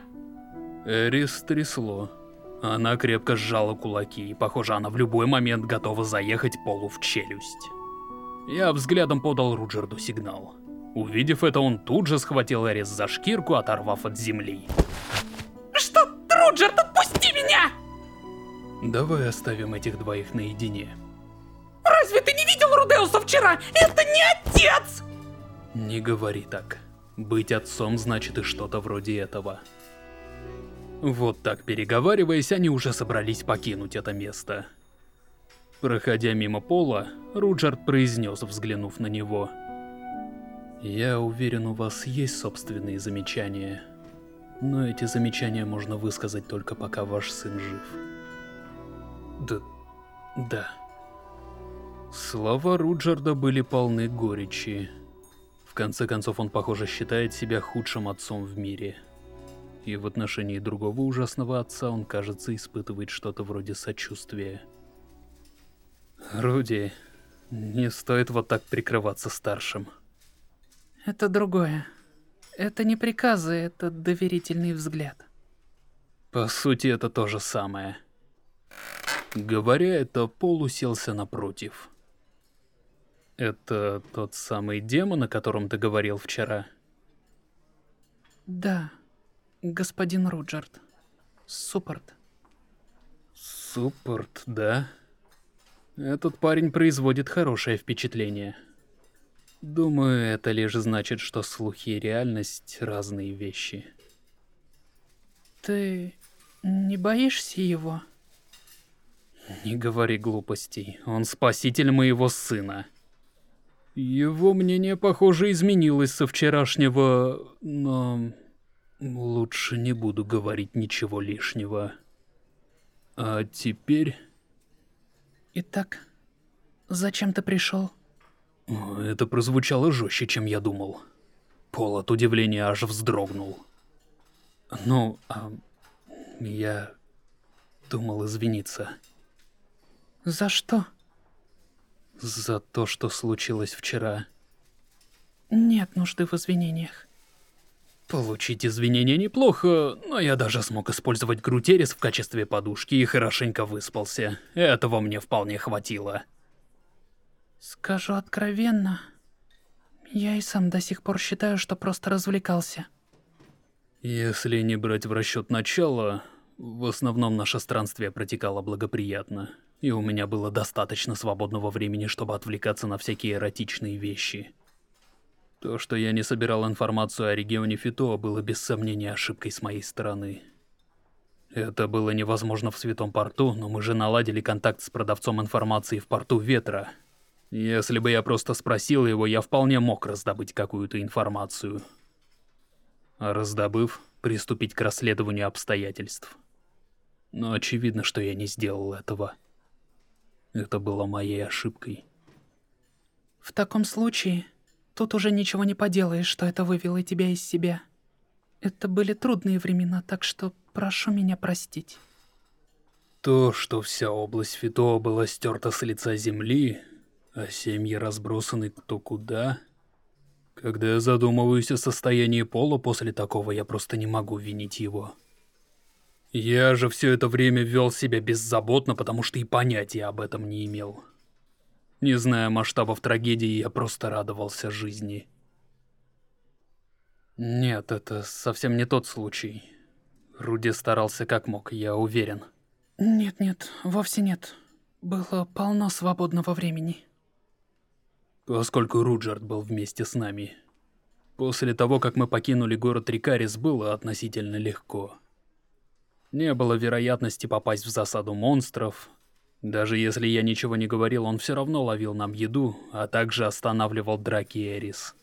Эрис трясло. Она крепко сжала кулаки, и, похоже, она в любой момент готова заехать Полу в челюсть. Я взглядом подал Руджерду сигнал. Увидев это, он тут же схватил Эрис за шкирку, оторвав от земли. Что, Руджерд, отпусти меня! Давай оставим этих двоих наедине. Разве ты не видел Рудеуса вчера? Это не отец! Не говори так. Быть отцом значит и что-то вроде этого. Вот так переговариваясь, они уже собрались покинуть это место. Проходя мимо Пола, Руджерд произнес, взглянув на него. «Я уверен, у вас есть собственные замечания, но эти замечания можно высказать только пока ваш сын жив». «Да... да...» Слова Руджерда были полны горечи. В конце концов, он, похоже, считает себя худшим отцом в мире. И в отношении другого ужасного отца он, кажется, испытывает что-то вроде сочувствия. Руди, не стоит вот так прикрываться старшим. Это другое. Это не приказы, это доверительный взгляд. По сути, это то же самое. Говоря это, Пол уселся напротив. Это тот самый демон, о котором ты говорил вчера? Да, господин Руджерд. Суппорт. Суппорт, да? Этот парень производит хорошее впечатление. Думаю, это лишь значит, что слухи и реальность — разные вещи. Ты не боишься его? Не говори глупостей. Он спаситель моего сына. Его мнение, похоже, изменилось со вчерашнего, но... Лучше не буду говорить ничего лишнего. А теперь... Итак, зачем ты пришел? Это прозвучало жестче, чем я думал. Пол от удивления аж вздрогнул. Ну, а... я... думал извиниться. За что? За то, что случилось вчера. Нет нужды в извинениях. Получить извинения неплохо, но я даже смог использовать Грутерис в качестве подушки и хорошенько выспался. Этого мне вполне хватило. Скажу откровенно, я и сам до сих пор считаю, что просто развлекался. Если не брать в расчет начало, в основном наше странствие протекало благоприятно, и у меня было достаточно свободного времени, чтобы отвлекаться на всякие эротичные вещи. То, что я не собирал информацию о регионе Фито, было без сомнения ошибкой с моей стороны. Это было невозможно в Святом Порту, но мы же наладили контакт с продавцом информации в Порту Ветра. Если бы я просто спросил его, я вполне мог раздобыть какую-то информацию. А раздобыв, приступить к расследованию обстоятельств. Но очевидно, что я не сделал этого. Это было моей ошибкой. В таком случае, тут уже ничего не поделаешь, что это вывело тебя из себя. Это были трудные времена, так что прошу меня простить. То, что вся область Фито была стерта с лица земли, а семьи разбросаны кто куда... Когда я задумываюсь о состоянии Пола после такого, я просто не могу винить его. Я же все это время вел себя беззаботно, потому что и понятия об этом не имел. Не зная масштабов трагедии, я просто радовался жизни. Нет, это совсем не тот случай. Руди старался как мог, я уверен. Нет-нет, вовсе нет. Было полно свободного времени поскольку Руджерд был вместе с нами. После того, как мы покинули город Рикарис, было относительно легко. Не было вероятности попасть в засаду монстров. Даже если я ничего не говорил, он все равно ловил нам еду, а также останавливал драки Эрис.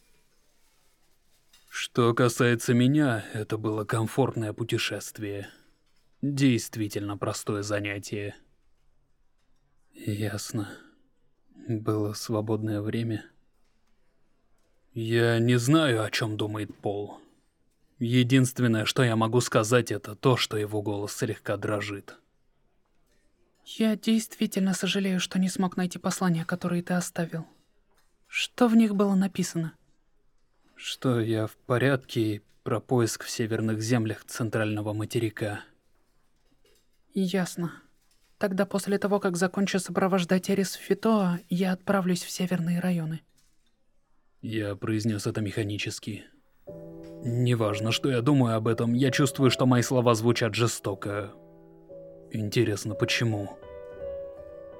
Что касается меня, это было комфортное путешествие. Действительно простое занятие. Ясно. Было свободное время. Я не знаю, о чем думает Пол. Единственное, что я могу сказать, это то, что его голос слегка дрожит. Я действительно сожалею, что не смог найти послания, которые ты оставил. Что в них было написано? Что я в порядке и про поиск в северных землях центрального материка. Ясно. Тогда после того, как закончу сопровождать Эрис в Фитоа, я отправлюсь в северные районы. Я произнес это механически. Неважно, что я думаю об этом, я чувствую, что мои слова звучат жестоко. Интересно, почему?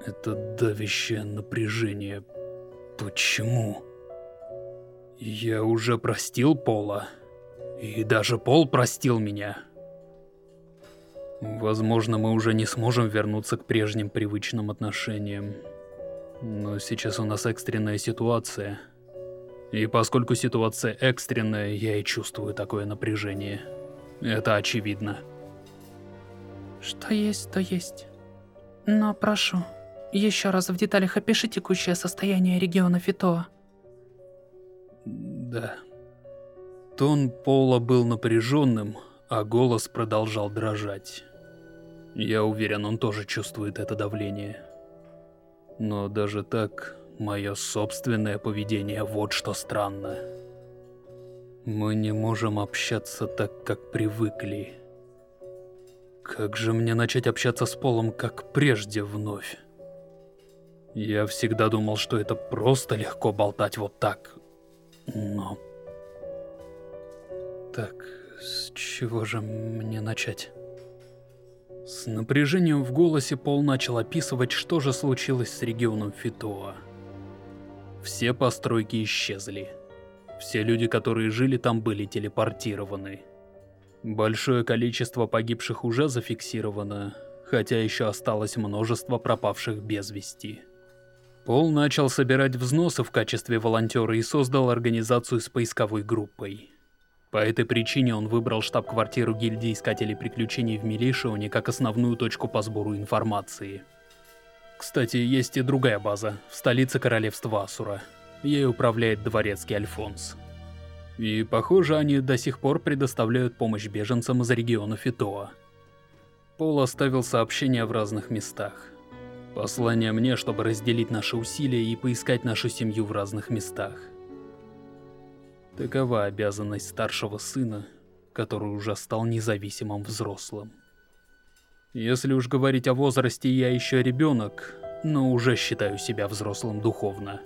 Это давящее напряжение. Почему? Я уже простил Пола. И даже Пол простил меня. Возможно, мы уже не сможем вернуться к прежним привычным отношениям. Но сейчас у нас экстренная ситуация. И поскольку ситуация экстренная, я и чувствую такое напряжение. Это очевидно. Что есть, то есть. Но прошу, еще раз в деталях опиши текущее состояние региона Фитоа. Да. Тон Пола был напряженным, а голос продолжал дрожать. Я уверен, он тоже чувствует это давление. Но даже так, мое собственное поведение вот что странно. Мы не можем общаться так, как привыкли. Как же мне начать общаться с Полом, как прежде вновь? Я всегда думал, что это просто легко болтать вот так. Но... Так, с чего же мне начать? С напряжением в голосе Пол начал описывать, что же случилось с регионом Фитоа. Все постройки исчезли. Все люди, которые жили там, были телепортированы. Большое количество погибших уже зафиксировано, хотя еще осталось множество пропавших без вести. Пол начал собирать взносы в качестве волонтера и создал организацию с поисковой группой. По этой причине он выбрал штаб-квартиру гильдии Искателей Приключений в Милишионе как основную точку по сбору информации. Кстати, есть и другая база, в столице королевства Асура. Ей управляет дворецкий Альфонс. И, похоже, они до сих пор предоставляют помощь беженцам из региона Фитоа. Пол оставил сообщения в разных местах. Послание мне, чтобы разделить наши усилия и поискать нашу семью в разных местах. Такова обязанность старшего сына, который уже стал независимым взрослым. Если уж говорить о возрасте, я еще ребенок, но уже считаю себя взрослым духовно.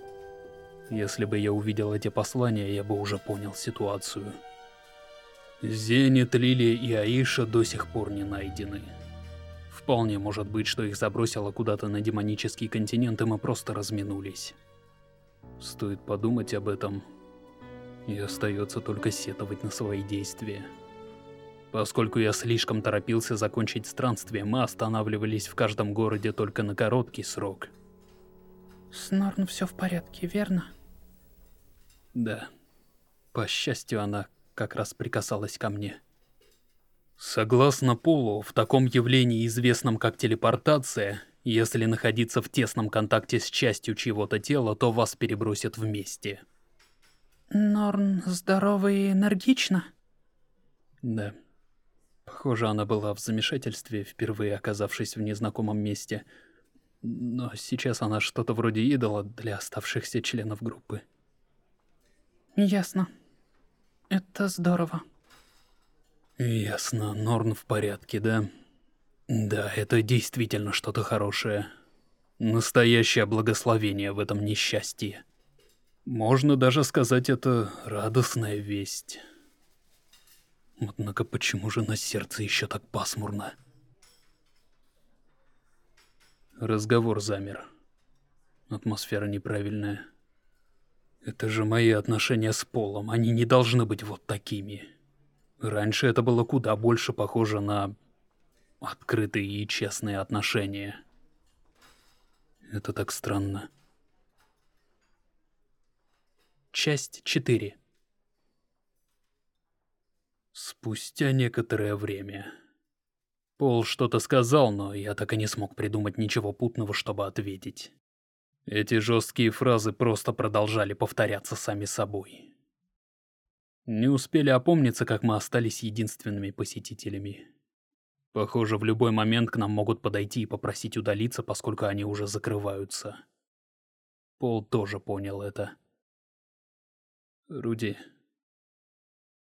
Если бы я увидел эти послания, я бы уже понял ситуацию. Зенит, Лилия и Аиша до сих пор не найдены. Вполне может быть, что их забросило куда-то на демонический континент, и мы просто разминулись. Стоит подумать об этом, и остается только сетовать на свои действия. Поскольку я слишком торопился закончить странствие, мы останавливались в каждом городе только на короткий срок. С Норн все в порядке, верно? Да. По счастью, она как раз прикасалась ко мне. Согласно Полу, в таком явлении, известном как телепортация, если находиться в тесном контакте с частью чьего-то тела, то вас перебросят вместе. Норн здорова и энергична? Да. Похоже, она была в замешательстве, впервые оказавшись в незнакомом месте. Но сейчас она что-то вроде идола для оставшихся членов группы. Ясно. Это здорово. Ясно, Норн в порядке, да? Да, это действительно что-то хорошее. Настоящее благословение в этом несчастье. Можно даже сказать, это радостная весть. Однако почему же на сердце еще так пасмурно? Разговор замер. Атмосфера неправильная. Это же мои отношения с Полом, они не должны быть вот такими. Раньше это было куда больше похоже на открытые и честные отношения. Это так странно. Часть 4 Спустя некоторое время... Пол что-то сказал, но я так и не смог придумать ничего путного, чтобы ответить. Эти жесткие фразы просто продолжали повторяться сами собой. Не успели опомниться, как мы остались единственными посетителями. Похоже, в любой момент к нам могут подойти и попросить удалиться, поскольку они уже закрываются. Пол тоже понял это. Руди,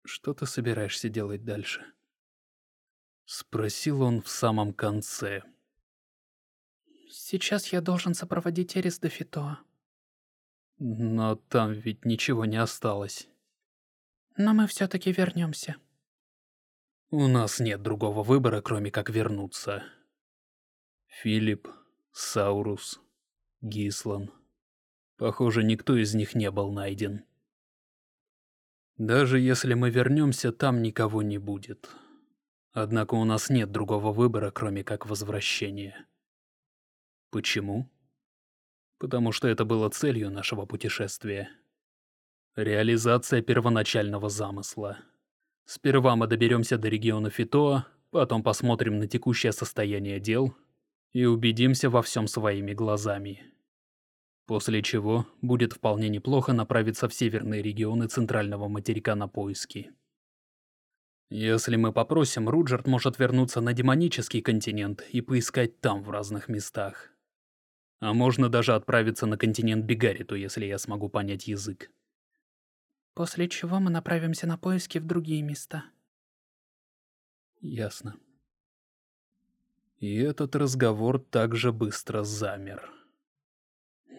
что ты собираешься делать дальше? Спросил он в самом конце. Сейчас я должен сопроводить Эрис до Фитоа. Но там ведь ничего не осталось. Но мы все-таки вернемся. У нас нет другого выбора, кроме как вернуться. Филипп, Саурус, Гислан. Похоже, никто из них не был найден. Даже если мы вернемся, там никого не будет. Однако у нас нет другого выбора, кроме как возвращения. Почему? Потому что это было целью нашего путешествия. Реализация первоначального замысла. Сперва мы доберемся до региона Фитоа, потом посмотрим на текущее состояние дел и убедимся во всем своими глазами. После чего будет вполне неплохо направиться в северные регионы центрального материка на поиски. Если мы попросим, Руджерт может вернуться на демонический континент и поискать там в разных местах. А можно даже отправиться на континент Бигариту, если я смогу понять язык. После чего мы направимся на поиски в другие места. Ясно. И этот разговор также быстро замер.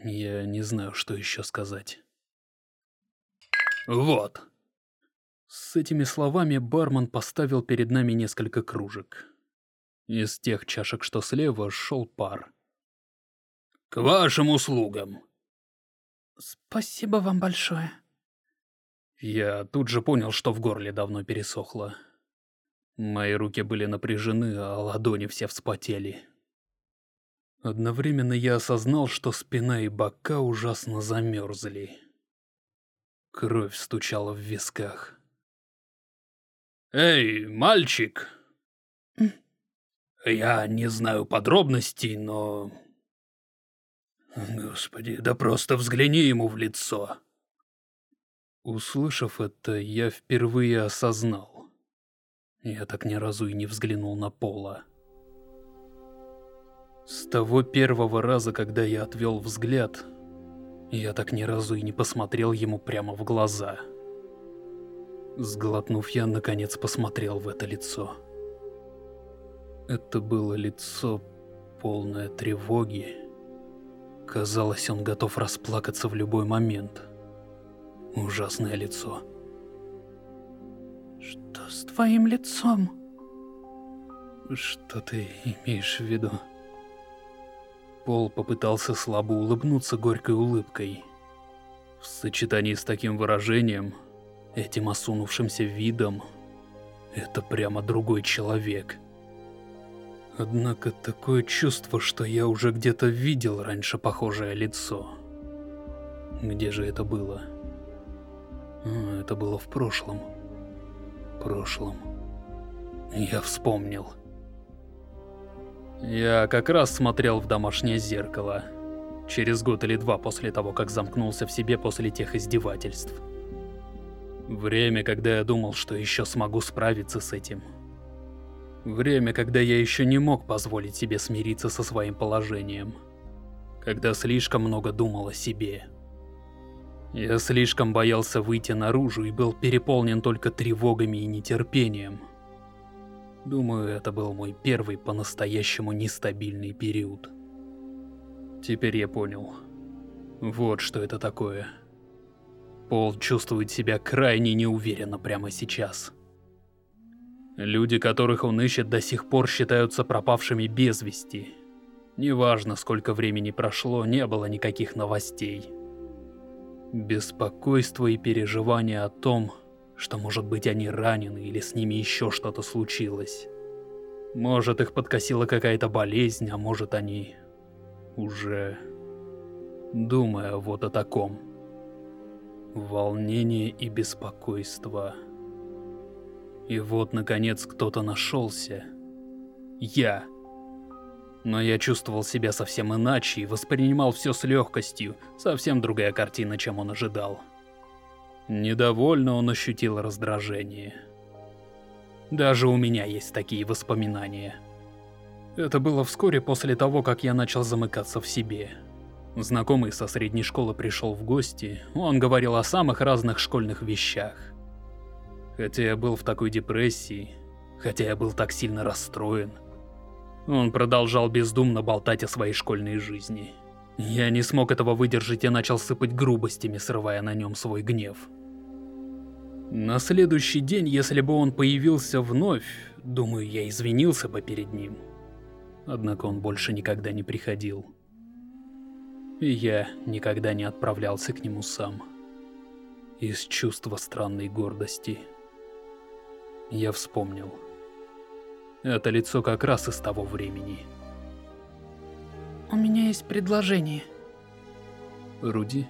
Я не знаю, что еще сказать. Вот. С этими словами бармен поставил перед нами несколько кружек. Из тех чашек, что слева, шел пар. «К вашим услугам!» Спасибо вам большое. Я тут же понял, что в горле давно пересохло. Мои руки были напряжены, а ладони все вспотели. Одновременно я осознал, что спина и бока ужасно замерзли. Кровь стучала в висках. «Эй, мальчик!» «Я не знаю подробностей, но...» «Господи, да просто взгляни ему в лицо!» Услышав это, я впервые осознал. Я так ни разу и не взглянул на Пола. С того первого раза, когда я отвел взгляд, я так ни разу и не посмотрел ему прямо в глаза. Сглотнув, я наконец посмотрел в это лицо. Это было лицо полное тревоги. Казалось, он готов расплакаться в любой момент. Ужасное лицо. Что с твоим лицом? Что ты имеешь в виду? Пол попытался слабо улыбнуться горькой улыбкой. В сочетании с таким выражением, этим осунувшимся видом, это прямо другой человек. Однако такое чувство, что я уже где-то видел раньше похожее лицо. Где же это было? Это было в прошлом. Прошлом. Я вспомнил. Я как раз смотрел в домашнее зеркало. Через год или два после того, как замкнулся в себе после тех издевательств. Время, когда я думал, что еще смогу справиться с этим. Время, когда я еще не мог позволить себе смириться со своим положением. Когда слишком много думал о себе. Я слишком боялся выйти наружу и был переполнен только тревогами и нетерпением. Думаю, это был мой первый по-настоящему нестабильный период. Теперь я понял. Вот что это такое. Пол чувствует себя крайне неуверенно прямо сейчас. Люди, которых он ищет, до сих пор считаются пропавшими без вести. Неважно, сколько времени прошло, не было никаких новостей. Беспокойство и переживания о том, что, может быть, они ранены или с ними еще что-то случилось. Может, их подкосила какая-то болезнь, а может, они уже... Думая вот о таком. Волнение и беспокойство. И вот, наконец, кто-то нашелся. Я. Но я чувствовал себя совсем иначе и воспринимал все с легкостью, совсем другая картина, чем он ожидал. Недовольно он ощутил раздражение. Даже у меня есть такие воспоминания. Это было вскоре после того, как я начал замыкаться в себе. Знакомый со средней школы пришел в гости, он говорил о самых разных школьных вещах. Хотя я был в такой депрессии, хотя я был так сильно расстроен, он продолжал бездумно болтать о своей школьной жизни. Я не смог этого выдержать и начал сыпать грубостями, срывая на нем свой гнев. На следующий день, если бы он появился вновь, думаю, я извинился бы перед ним. Однако он больше никогда не приходил. И я никогда не отправлялся к нему сам. Из чувства странной гордости. Я вспомнил. Это лицо как раз из того времени. У меня есть предложение. Руди?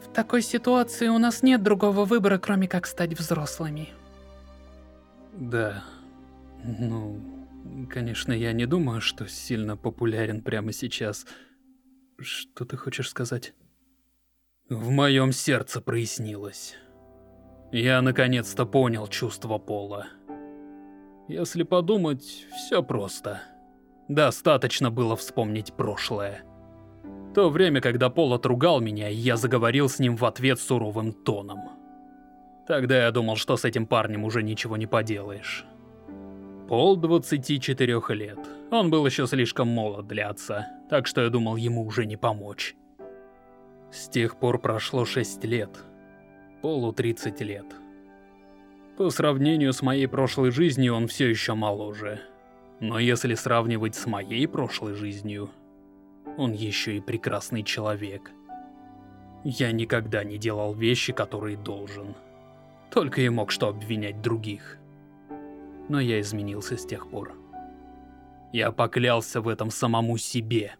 В такой ситуации у нас нет другого выбора, кроме как стать взрослыми. Да. Ну, конечно, я не думаю, что сильно популярен прямо сейчас. Что ты хочешь сказать? В моем сердце прояснилось. Я наконец-то понял чувство Пола. Если подумать, все просто. Достаточно было вспомнить прошлое. То время, когда Пол отругал меня, я заговорил с ним в ответ суровым тоном. Тогда я думал, что с этим парнем уже ничего не поделаешь. Пол 24 лет. Он был еще слишком молод для отца, так что я думал, ему уже не помочь. С тех пор прошло 6 лет. Полу 30 лет. По сравнению с моей прошлой жизнью он все еще моложе. Но если сравнивать с моей прошлой жизнью, он еще и прекрасный человек. Я никогда не делал вещи, которые должен. Только и мог что обвинять других. Но я изменился с тех пор. Я поклялся в этом самому себе.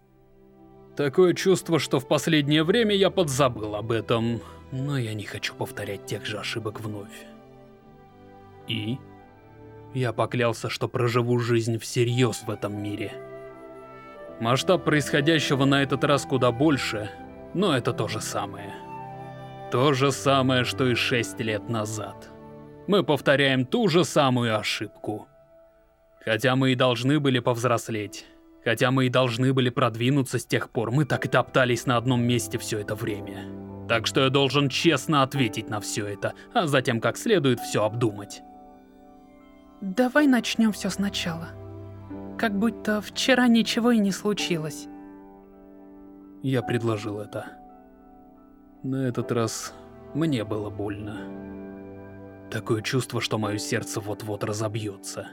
Такое чувство, что в последнее время я подзабыл об этом, но я не хочу повторять тех же ошибок вновь. И? Я поклялся, что проживу жизнь всерьез в этом мире. Масштаб происходящего на этот раз куда больше, но это то же самое. То же самое, что и шесть лет назад. Мы повторяем ту же самую ошибку. Хотя мы и должны были повзрослеть. Хотя мы и должны были продвинуться с тех пор, мы так и топтались на одном месте все это время. Так что я должен честно ответить на все это, а затем как следует все обдумать. Давай начнем все сначала. Как будто вчера ничего и не случилось. Я предложил это. На этот раз мне было больно. Такое чувство, что мое сердце вот-вот разобьется.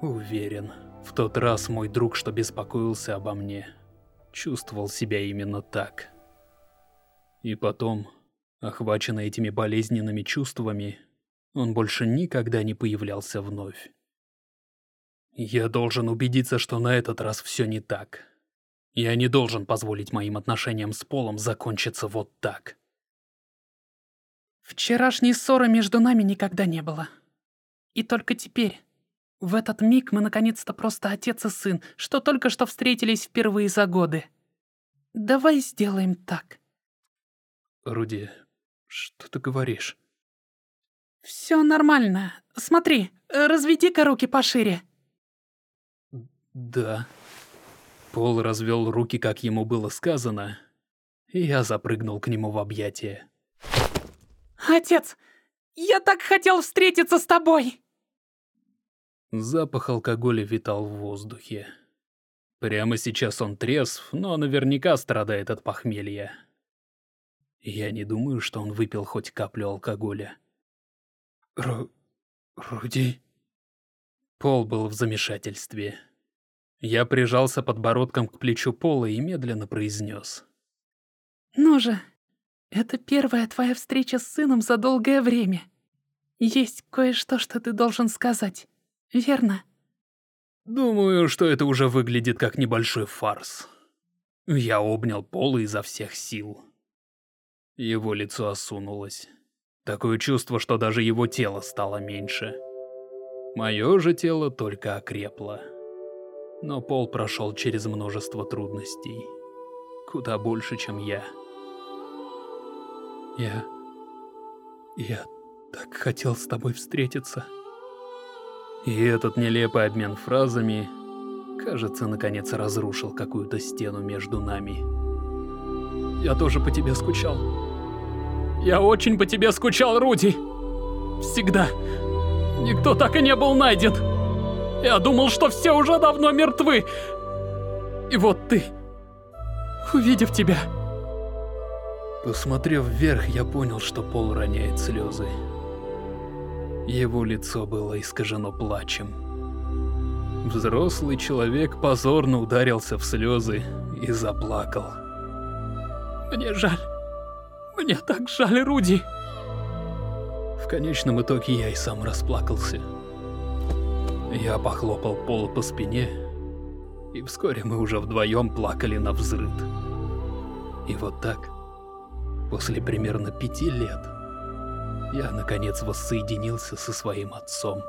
Уверен, в тот раз мой друг, что беспокоился обо мне, чувствовал себя именно так. И потом, охваченный этими болезненными чувствами, он больше никогда не появлялся вновь. Я должен убедиться, что на этот раз все не так. Я не должен позволить моим отношениям с Полом закончиться вот так. Вчерашней ссоры между нами никогда не было. И только теперь, в этот миг мы наконец-то просто отец и сын, что только что встретились впервые за годы. Давай сделаем так. Руди, что ты говоришь? Все нормально. Смотри, разведи-ка руки пошире. Да. Пол развел руки, как ему было сказано, и я запрыгнул к нему в объятия. Отец, я так хотел встретиться с тобой! Запах алкоголя витал в воздухе. Прямо сейчас он трезв, но наверняка страдает от похмелья. Я не думаю, что он выпил хоть каплю алкоголя. Ру... Руди? Пол был в замешательстве. Я прижался подбородком к плечу Пола и медленно произнес. «Ну же, это первая твоя встреча с сыном за долгое время. Есть кое-что, что ты должен сказать, верно?» Думаю, что это уже выглядит как небольшой фарс. Я обнял Пола изо всех сил. Его лицо осунулось. Такое чувство, что даже его тело стало меньше. Мое же тело только окрепло. Но Пол прошел через множество трудностей. Куда больше, чем я. Я... Я так хотел с тобой встретиться. И этот нелепый обмен фразами, кажется, наконец разрушил какую-то стену между нами. Я тоже по тебе скучал. Я очень по тебе скучал, Руди. Всегда. Никто так и не был найден. Я думал, что все уже давно мертвы. И вот ты, увидев тебя... Посмотрев вверх, я понял, что Пол роняет слезы. Его лицо было искажено плачем. Взрослый человек позорно ударился в слезы и заплакал. Мне жаль. Мне так жаль, Руди. В конечном итоге я и сам расплакался. Я похлопал Пола по спине, и вскоре мы уже вдвоем плакали на взрыд. И вот так, после примерно пяти лет, я наконец воссоединился со своим отцом.